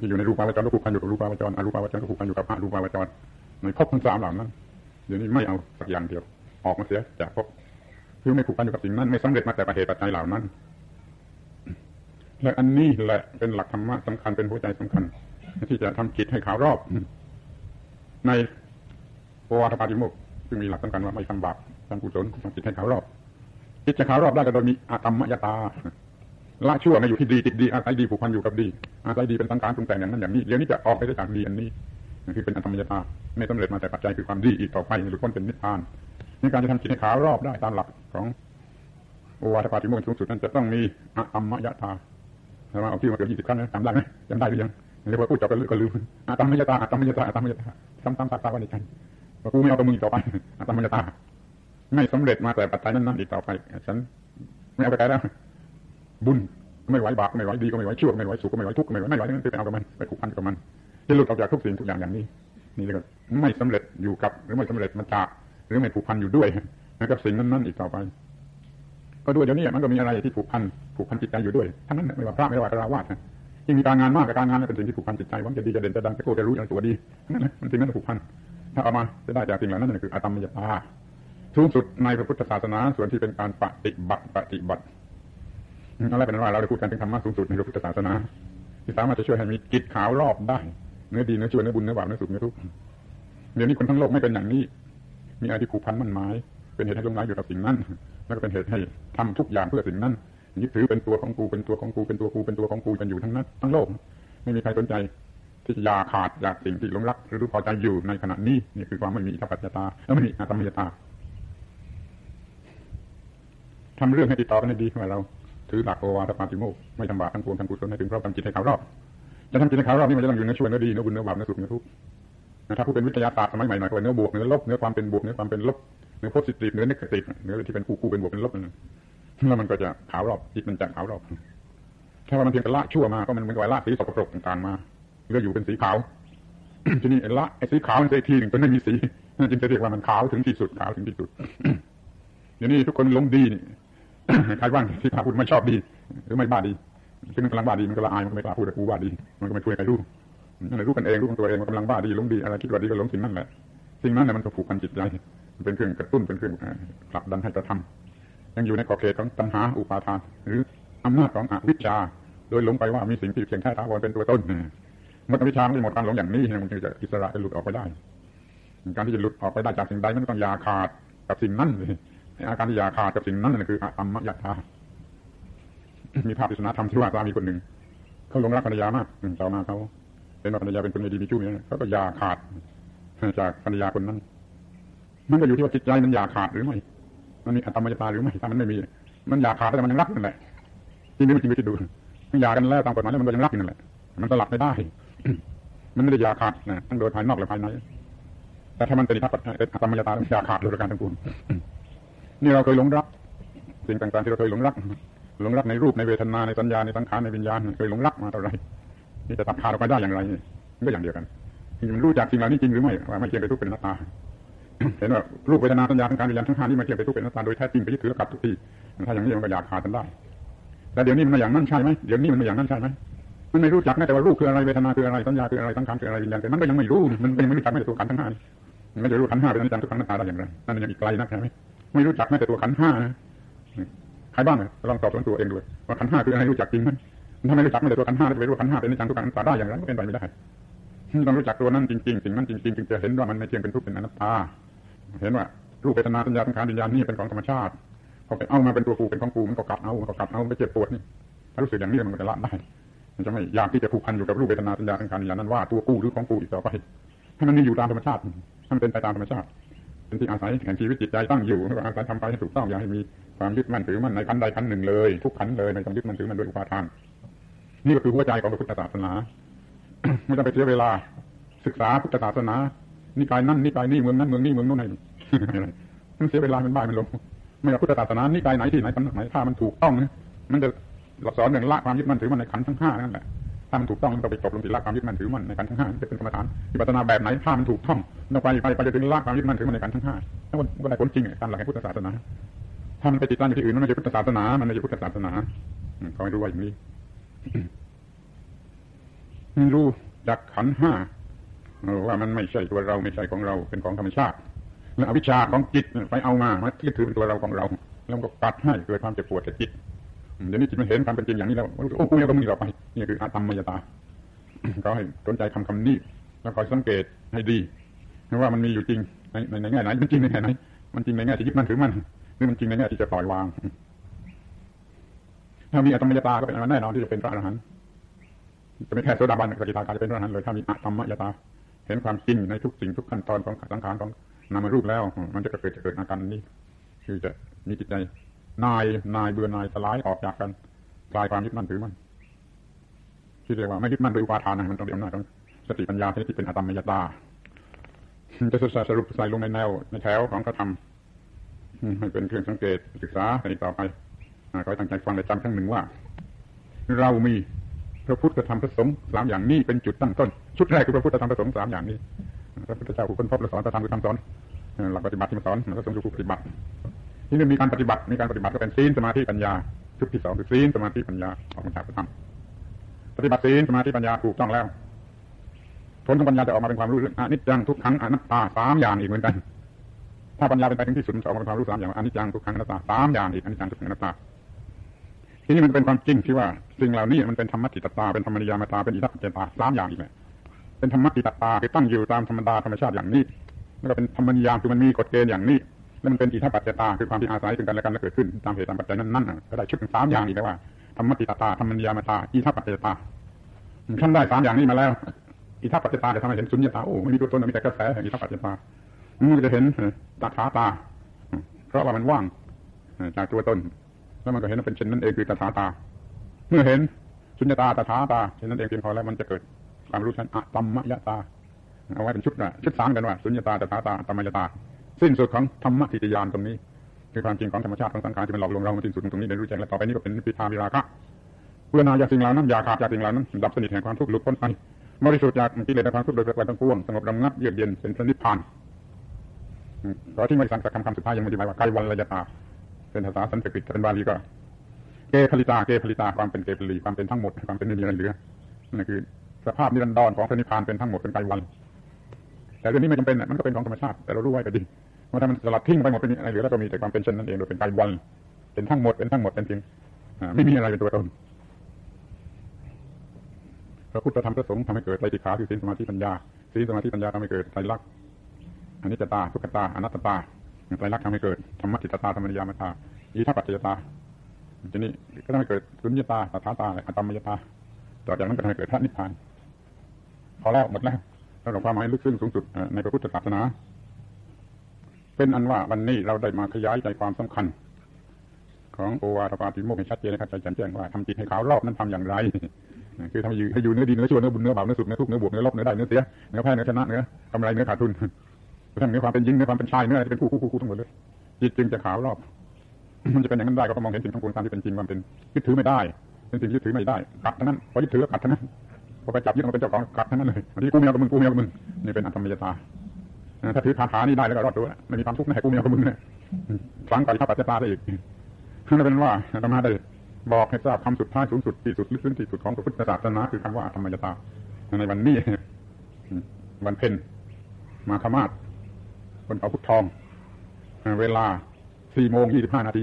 ที่อยู่ในรูปาวจรก็ผูกพันอยู่กับรูปาวจรอรูปาวจรก็ผูกพันอยู่กับอรูปาวจรในภพทั้งสามเหล่านั้นเดี๋ยวนี้ไม่เอาสักอย่างเดียว ออกมาเสียจากภพคือไม่ผูกพันอยู่กับสิ่งนั้น ไม่สำเร็จมาแต่ประเหตุปัจจัยเหล่านั้น และอันนี้แหละเป็นหลักธรรมะสำคัญเป็นหัวใจสำคัญ ที่จะทำจิตให้ขาวรอบ ในโอวาทปาติโมกซึ่งมีหลักสำคัญว่าไม่ทำบาปทำกุศลทำจิตให้ขาวรอบจิตจะขาวรอบได้ก็โดยมีอาตมมยตา ละชั่วมาอยู่ที่ดีติดดีอาศัยดีผูกพันอยู่กับดี อาศัยดีเป็นสังขารปรุงแต่งอย่างนั้นอย่างนี้เดี๋ยวนี้จะออกไปได้จากดีอันนี้คือเป็นอาตมมยตาไม่สำเร็จมาแต่ปัจจัยคือความดีอีกต่อไปหรือพ้นเป็นนิพพานในการจะทำจิตให้ขาวรอบได้ตามหลักของโอวาทปาติโมกข์สูงสุดนั้นจะต้องมีอาตมมยตาใช่ไหมเอาที่มาเกือบยี่สิบครั้งนะจำได้ไหมจำได้หรือยังเรียกว่าพูดจบกันลืมก็ลืมอาตมมยตาอาตมมยตาอาตมมยตาซ้ำๆซากๆไว้ในใจว่ากูไม่เอาตัวมึงต่อไปอาตมมยตาไม่สำเร็จมาแต่ปัจจัยนั้นๆอีกต่อไปฉันไม่เอาไปไกลแล้ว บุญไม่ไหวบาปไม่ไหวดีก็ไม่ไหวชั่วไม่ไหวสุขก็ไม่ไหวทุกข์ก็ไม่ไหวไม่ไหวทั้งนั้นไปเอากับมันไปผูกพันกับมันจะหลุดออกจากทุกสิ่งทุกอย่างอย่างนี้ นี่เลยไม่สำเร็จอยู่กับ หรือไม่สำเร็จมาจากหรือไม่ผูกพันอยู่ด้วยกับสิ่งนั้นๆอีกต่อไป ก็ด้วยเดี๋ยวนี้มันก็มีอะไรที่ผูกพันผูกพันจิตใจอยู่ด้วยทั้งนั้นไม่ว่าพระไม่ว่าคารวะที่มีการงานมากกับการงานเป็นสิ่งที่ผูกพันจิตใจหวังจะดีจะเด่นจะดังจะโก้จะรู้จะตัวดีนั่นแหละมันสิ่งนั้นผูกพันถ้าเอามาจะได้จากสิ่งเหล่านั้นนั่นคืออาตมมยตาสูงสุดในพระพุทธศาสนาส่วนที่เป็นการปฏิบัติปฏิบัติ อะไรเป็นว่าเราได้พูดกันถึงธรรมะสูงสุดในพระพุทธศาสนา ที่สามารถจะช่วยให้มีจิตขาวรอบได้ เนื้อดีเนื้อช่วยเนื้อบุญเนื้อบาปเนื้อสุขเนื้อทุกข์เดี๋ยวนี้คนทั้งโลกไม่เป็นอย่างนี้ มีอะไรที่ผูกพันมั่นหมาย เป็นเหตุให้ลงไหลอยู่กับสิ่งนั้น แล้วก็เป็นเหตุให้ทำทุกอย่างเพื่อสิ่งนั้นยึดถือเป็นตัวของกูเป็นตัวของกูเป็นตัวกูเป็นตัวของกูกันอยู่ทั้งนั้นทั้งโลก ไม่มีใครสนใจที่จะยาขาดจากสิ่งที่หลงรักหรือรู้พอใจอยู่ในขณะนี้นี่คือความไม่มีอิทธิปัจจตาแล้วไม่มีอาตมยตาทำเรื่องให้ติดต่อกันให้ดีว่าเรา ถือหลักโอวาทปาติโมกไม่ทำบาปทั้งปวงทำกุศลให้ถึงพร้อมทำจิตให้ขาวรอบจะทำจิตให้ขาวรอบนี่มันจะต้องอยู่เนื้อช่วยเนื้อดีเนื้อบุญเนื้อบาปเนื้อสุขเนื้อทุกข์ถ้าผู้เป็นวิทยาศาสตร์สมัยใหม่หน่อยก็เนื้อบวกเนื้อลบเนื้อความเป็นบวกเนื้อความเป็นลบเนื้อโพสิทีฟเนื้อเนกาทีฟเนื้อที่เป็นคู่คู่เป็นบวกเป็นลบนั่นแล้วมันก็จะขาวรอบจิตมันจะขาวรอบถ้าว่ามันเพียงแต่ละชั่วมาก็มันเหมือนกับละสีสกปรกต่างๆมาเหลืออยู่เป็นสีขาวทีนี้ละไอ้สีขาวมันเสียทีหนึ่งตัวไม่มีสีนั่นจึงจะเรียกว่ามันขาวถึงที่สุดขาวถึงที่สุดเดี๋ยวนี้ทุกคนลงดีนี่ ใครบ้างที่พาพูดไม่ชอบดี หรือไม่บ้าดีซึ่งมันกำลังบ้าดีมันก็ละอายมันก็ไม่กล้าพูดแต่กูบ้าดี มันก็ไม่ช่วยใครรู้นั่นแหละรู้กันเองรู้ของตัวเองมันกำลังบ้าดีหลงดีอะไรคิดว่าดีก็หลงสิ่งนั้นแหละสิ่งนั้นแหละมันก็ผูกพันจิตใจมันเป็นเครื่องกระตุ้นเป็นเครื่องผลักดันให้กระทำยังอยู่ในขอบเขตของตัณหาอุปาทาน หรืออำนาจของอวิชชา โดยหลงไปว่ามีสิ่งที่เพียงแค่ถาวรเป็นตัวต้นเมื่ออวิชชาไม่หมดความหลงอย่างนี้มันจึงจะอิสระจะหลุดออกไปได้ การที่จะหลุดออกไปได้จากสิ่งใดมันต้องยาขาดกับสิ่งนั้นเลย อาการที่อยาขาดกับสิ่งนั้นนั่นคืออัมมยถามีภาพปริศนาธรรมที่ว่าสามีคนหนึ่งเขาหลงรักภรรยามากต่อมาเขาเป็นว่าภรรยาเป็นคนไม่ดีมีชู้เนี่ยเขาก็ยาขาดจากภรรยาคนนั้น มันก็อยู่ที่ว่าจิตใจมันอยาขาดหรือไม่ มันมีอัตมยตาหรือไม่ถ้ามันไม่มี มันอยาขาดแต่มันยังรักนั่นแหละที่นี้มันจริงไปคิดดูมันยากันแล้วตามกฎหมายแล้วมันก็ยังรักนั่นแหละ มันสลับไม่ได้ มันไม่ได้ยาขาดนะทั้งโดยภายนอกและภายในแต่ถ้ามันเป็นอัตมยตามันยาขาดโดยการทั้งปวง นี่เราเคยหลงรัก สิ่งต่างๆที่เราเคยหลงรัก หลงรักในรูปในเวทนาในสัญญาในสังขารในวิญญาณเคยหลงรักมาเท่าไรนี่จะตัดขาดออกไปได้อย่างไรก็อย่างเดียวกันมันรู้จักสิ่งเหล่านี้จริงหรือไม่ว่าไม่เที่ยงไปทุกเป็นหน้าตาเห็นว่ารูปเวทนาสัญญาสังขารวิญญาณทั้งห้านี้ไม่เที่ยงไปทุกเป็นหน้าตาโดยแท้จริงไปยึดถือกับทุกทีถ้าอย่างนี้มันก็อยากขาดกันได้แต่เดี๋ยวนี้มันอย่างนั้นใช่ไหมเดี๋ยวนี้มันไม่อย่างนั้นใช่ไหมมันไม่รู้จักแม้แต่ว่ารูปคืออะไรเวทนาคืออะไรสัญญาคืออะไรสังขารคืออะไรวิญญาณแต่มันก็ยังไม่รู้มันยังไม่รู้จักแม้แต่ตัวขันทั้งห้ามันไม่รู้ขันห้าเป็นอนิจจังทุกขังหน้าตาได้อย่างไรนั่นยังอีกไกลนักใช่ไหม ไม่รู้จักแม้แต่ตัวขันห้านะใครบ้างเลยลองสอบสวนตัวเองด้วยว่าขันห้าคืออะไรรู้จักจริงไหมถ้าไม่รู้จักแม้แต่ตัวขันห้าจะไปรู้ขันห้าเป็นนิจังทุกขังตาได้อย่างไรก็เป็นไปไม่ได้ต้องรู้จักตัวนั้นจริงๆสิ่งนั้นจริงๆจึงจะเห็นว่ามันไม่เที่ยงเป็นทุกข์เป็นอนัตตา เห็นว่ารูปเวทนาสัญญาสังขารวิญญาณนี่เป็นของธรรมชาติพอไปเอามาเป็นตัวกูเป็นของกูมันก็กลับเอามันก็กลับเอาไม่เจ็บปวดนี่ถ้ารู้สึกอย่างนี้มันจะละได้มันจะไม่อยากที่จะผูกพันอยู่กับรูปเวทนาสัญญาสังขารวิญญาณนั้นว่าตัวกูหรือของกูอีกต่อไปให้มันนี่อยู่ตามธรรมชาติให้มันเป็นไปตามธรรมชาติ เป็นที่อาศัยแห่งชีวิตจิตใจตั้งอยู่แล้วอาศัยทำไปให้ถูกต้องอย่าให้มีความยึดมั่นถือมั่นในขันใดขันหนึ่งเลย ทุกขันเลยไม่ต้องยึดมั่นถือมั่นโดยอุปาทาน นี่ก็คือหัวใจของพระพุทธศาสนาไม่ต้องไปเสียเวลา ศึกษาพุทธศาสนานี่กายนั่นนี่กายนี่เมืองนั้นเมืองนี้เมืองนู้นไหนมันเสียเวลามันบ้ามันลงไม่ว่าพุทธศาสนานี่กายไหนที่ไหนสำนักไหนถ้ามันถูกต้องมันจะสอนเรื่องละความยึดมั่นถือมั่นในขันทั้งห้านั่นแหละ ถ้ามันถูกต้องมันก็ไปจบลงที่ละความยึดมั่นถือมั่นในขันทั้งห้าจะเป็นกรรมฐานวิปัสสนาแบบไหนถ้ามันถูกต้องเราไปไปไปจะถึงละความยึดมั่นถือมั่นในขันทั้งห้าถ้ามันก็ได้ผลจริงการหลักแห่งพุทธศาสนา ถ้ามันไปติดตั้งอยู่ที่อื่นมันไม่ใช่พุทธศาสนา มันไม่ใช่พุทธศาสนาขอให้รู้ว่าอย่างนี้รู้จักขันห้าว่ามันไม่ใช่ตัวเราไม่ใช่ของเราเป็นของธรรมชาติแล้วอวิชชาของจิตไปเอามามายึดถือเป็นตัวเราของเรา แล้วก็กัดให้เกิดความเจ็บปวดแก่จิต เดี๋ยวนี้จิตมันเห็นความเป็นจริงอย่างนี้แล้วโอ้กูยังต้องมีต่อไปนี่คืออาตมมยตาก็ให้สนใจคำคำนี้ แล้วคอยสังเกตให้ดีว่ามันมีอยู่จริงในในแง่ไหนมันจริงในแง่ไหนมันจริงในแง่ที่ยึดมั่นถือมั่นหรือมันจริงในแง่ที่จะปล่อยวาง ถ้ามีอาตมมยตาก็เป็นแน่นอนที่จะเป็นพระอรหันต์จะไม่แค่โสดาบันสกิทาการจะเป็นพระอรหันต์เลยถ้ามีอาตมมยตา เห็นความจริงในทุกสิ่งทุกขั้นตอนของสังขารของนามรูปแล้ว มันจะเกิดจะเกิดอาการนี้ คือจะมีจิตใจ นายนายเบื่อนายสลายออกจากกันกลายความยึดมั่นถือมั่นที่เรียกว่าไม่ยึดมั่นโดยอุปาทานนะมันต้องเรียกหน้าต้องสติปัญญาที่เป็นอาตมมยตาจะสรุปใส่ลงในแนวในแถวของกระทำให้เป็นเครื่องสังเกตศึกษาในต่อไปขอให้ตั้งใจฟังและจำครั้งหนึ่งว่า เรามีพระพุทธธรรมพระสงฆ์สามอย่างนี้เป็นจุดตั้งต้น ชุดแรกคือพระพุทธธรรมพระสงฆ์สามอย่างนี้พระพุทธเจ้าผู้ค้นพบและสอนพระธรรมคือคำสอนหลักปฏิบัติที่มาสอนพระสงฆ์คือผู้ปฏิบัติ ที่นี่มีการปฏิบัติ มีการปฏิบัติก็เป็นศีลสมาธิปัญญาชุดที่สองคือศีลสมาธิปัญญาออกมาจากพระธรรมปฏิบัติศีลสมาธิปัญญาถูกต้องแล้วผลของปัญญาจะออกมาเป็นความรู้เรื่องอนิจจังทุกขังอนัตตาสามอย่างอีกเหมือนกันถ้าปัญญาเป็นไปถึงที่สุดจะออกมาเป็นความรู้สามอย่างอนิจจังทุกขังอนัตตาสามอย่างอีกอนิจจังทุกขังอนัตตาทีนี้มันเป็นความจริงที่ว่าสิ่งเหล่านี้มันเป็นธรรมติตตาเป็นธรรมนิยามตาเป็นอิทัปเจตาสามอย่างอีกเลยเป็นธรรมติตตาคือตั้งอยู่ตามธรรมดาธรรมชาติอย่างนี้แล้วก็เป็นธรรมนิยามคือมันมีกฎเกณฑ์อย่างนี้ แล้วมันเป็นอิทัปเจตาคือความที่อาศัยถึงกันและกันและเกิดขึ้นตามเหตุตามปัจจัยนั้นๆก็ได้ชุดสามอย่างอีกแล้วว่าธรรมติตตาธรรมนิยามตาอิทัปเจตาท่านได้สามอย่างนี้มาแล้วอิทัปเจตาจะทำให้เห็นสุญญตาโอ้ไม่มีตัวตนมีแต่กระแสแห่งอิทัปเจตามันจะเห็นตาขาตา เพราะว่ามันว่างจากตัวตนแล้วมันก็เห็นว่าเป็นเช่นนั้นเองคือตาตา เมื่อเห็นสุญญตาตถาตาเช่นนั้นเองเพียงพอแล้วมันจะเกิดความรู้ชั้นอะตัมมยตาเอาไว้เป็นชุดนะชุดสามกันว่าสุญญตาตถาตาตัมมยตา สิ้นสุดของธรรมทิฏยานตรงนี้ คือความจริงของธรรมชาติของสังขารที่มันหลอกลวงเรามันสิ้นสุดตรงนี้ในรู้แจ้งและต่อไปนี้ก็เป็นปิทาวิราคะเพื่อนาอยากสิ่งเหล่านั้นอยากขาดจากสิ่งเหล่านั้นดับสนิทแห่งความทุกข์หลุดพ้นไปบริสุทธิ์จากกิเลสและความทุกข์โดยประการทั้งปวงสงบระงับเยือกเย็นเป็นพระนิพพานขอที่ม่สั่งสักคำคำสุดท้ายยังไม่ได้หมายว่าไกวันระยะตาเป็นภาษาสันสกฤตเป็นบาลีก็เกผลิตาเกผลิตาความเป็นเกผลีความเป็นทั้งหมดความเป็นไม่มีอะไรเหลือนั่นคือ สภาพนิรันดรของพระนิพพานเป็นทั้งหมดเป็นไกวันแต่เรื่องนี้ไม่จำเป็นมันก็เป็นของธรรมชาติแต่เรารู้ไว้ก็ดี ว่าถ้ามันสลัดทิ้งไปหมดเป็นอะไรเหลือแล้วก็มีแต่ความเป็นเช่นนั้นเองโดยเป็นไกวันเป็นทั้งหมดเป็นทั้งหมดเป็นเพียงไม่มีอะไรเป็นตัวตนพระพุทธธรรมพระสงฆ์ทำให้เกิดไตรติขาคือศีลสมาธิปัญญาศีลสมาธิปัญญาทำให้เกิดไตรลักษณ์อนิจจตาทุกขตาอนัตตาไตรลักษณ์ทำให้เกิดธรรมติตตาธรรมนิยามตาอิทัปปัจจยตาทีนี้ก็ทำให้เกิดสุญญตาตถาตาอัตตมยตาต่อจากนั้นก็ทำให้เกิดพระนิพพานพอแล้วหมดแล้วแล้วหลวงความหมายลึกซึ้งสูงสุดในพระพุทธศาสนา เป็นอันว่าวันนี้เราได้มาขยายใจความสำคัญ ของโอวาทปาติโมกข์ให้ชัดเจนนะครับใจแจ่มแจ้งว่าทำจิตให้ขาวรอบนั้นทำอย่างไรคือทำให้อยู่เนื้อดีเนื้อชั่วเนื้อบุญเนื้อบาปเนื้อสุขเนื้อทุกข์เนื้อบวกเนื้อลบเนื้อได้เนื้อเสียเนื้อแพ้เนื้อชนะเนื้อกำไรเนื้อขาดทุนทั้งเนื้อความเป็นยิงเนื้อความเป็นชายเนื้ออะไรเป็นคู่คู่คู่ทั้งหมดเลยจิตจึงจะขาวรอบ มันจะเป็นอย่างนั้นได้ก็ต้องมองเห็นสิ่งทั้งปวงตามที่เป็นจริงมันเป็นยึดถือไม่ได้ เป็นสิ่งยึดถือไม่ได้กัดทั้งนั้นพอยึดถือกัดทั้งนั้นพอไปจับยึดมันเป็นเจ้าของกัดทั้งนั้นเลยอันนี้กูเมียกับมึงกูเมียกับมึงนี่เป็นอัตมยตา ถ้าถือคาถานี้ได้แล้วก็รอดตัวไม่มีความทุกข์แน่กูเมียกับมึงเนี่ยฟังไปข้าปัจจตาได้อีกนั่นเป็นว่าธรรมะได้บอกให้ทราบคำสุดท้ายสูงสุดที่สุดลึกซึ้งที่สุดของพระพุทธศาสนาคือคำว่าธรรมยตาในวันนี้วันเพ็ญมาธมาศคนเขาพุทธทอง เวลาสี่โมงยี่สิบห้านาที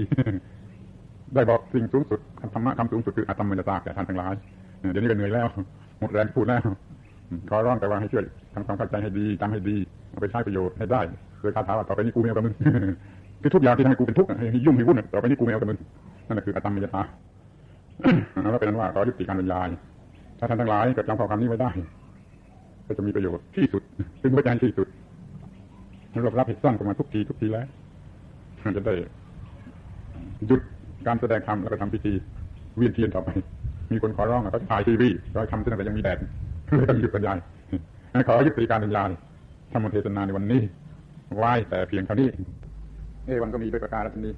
ได้บอกสิ่งสูงสุดธรรมะคำสูงสุดคืออัตมมยตาแก่ท่านทั้งหลายเดี๋ยวนี้ก็เหนื่อยแล้ว หมดแรงพูดแล้ว ขอร้องแต่ว่าให้ช่วยทำความเข้าใจให้ดีจำให้ดีเอาไปใช้ประโยชน์ให้ได้เคยคาถาว่าต่อไปนี้กูไม่เอากับมึงคือทุกอย่างที่ทำให้กูเป็นทุกข์ให้ยุ่งให้วุ่นต่อไปนี้กูไม่เอากับมึงนั่นแหะคืออัตมมยตาแล้วเป็นนั้นว่าขอยุติการบรรยาย ถ้าท่านทั้งหลายเกิดจำข้อคำนี้ไว้ได้ ก็จะมีประโยชน์ที่สุดซึ่งหัวใจที่สุดรวบรับเหตุสั้นกันมาทุกทีทุกทีแล้วจะได้หยุดการแสดงธรรมแล้วก็ทำพิธีเวียนเทียนต่อไป มีคนขอร้องอะเขาถ่ายทีวีเราทำตั้งแต่ยังมีแดด เรื่องหยุดบรรยายนขอยุติการบรรยายธรรมเทศนาในวันนี้ ไว้แต่เพียงเท่านี้ เอวันก็มีด้วยประการฉนี้